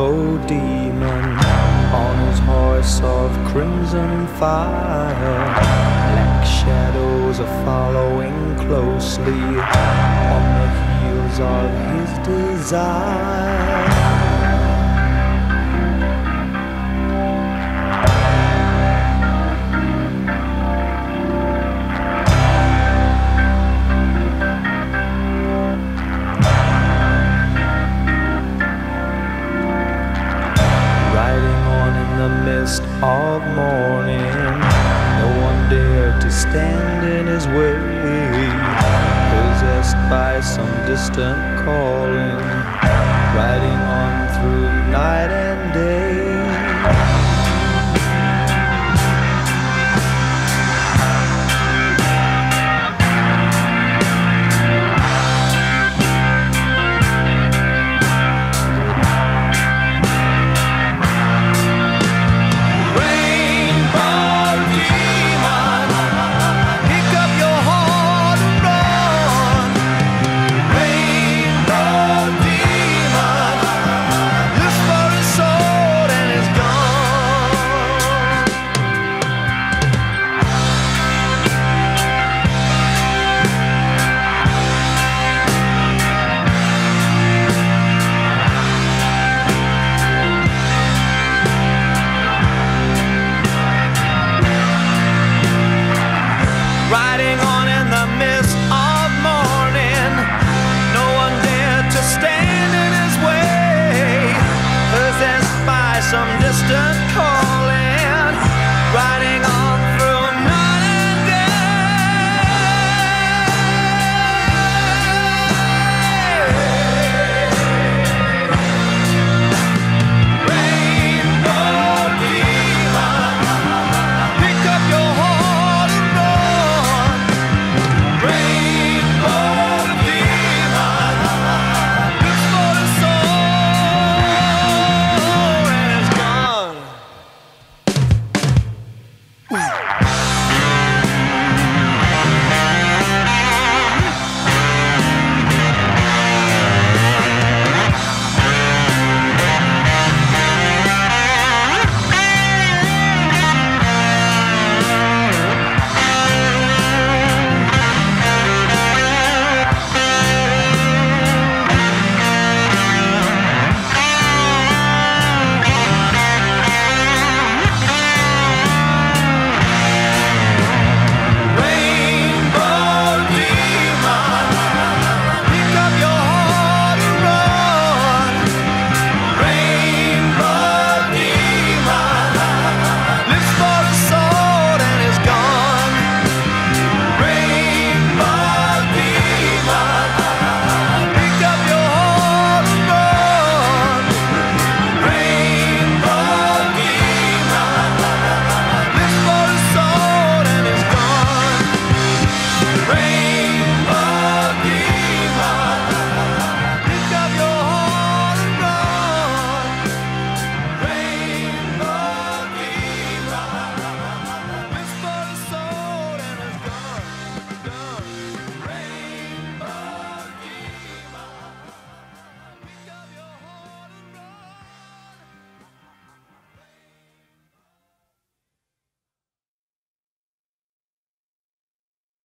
Oh, demon on his horse of crimson fire. Black shadows are following closely on the heels of his desire. Mist of morning. No one dared to stand in his way, possessed by some distant calling, riding on through night and day. distant call.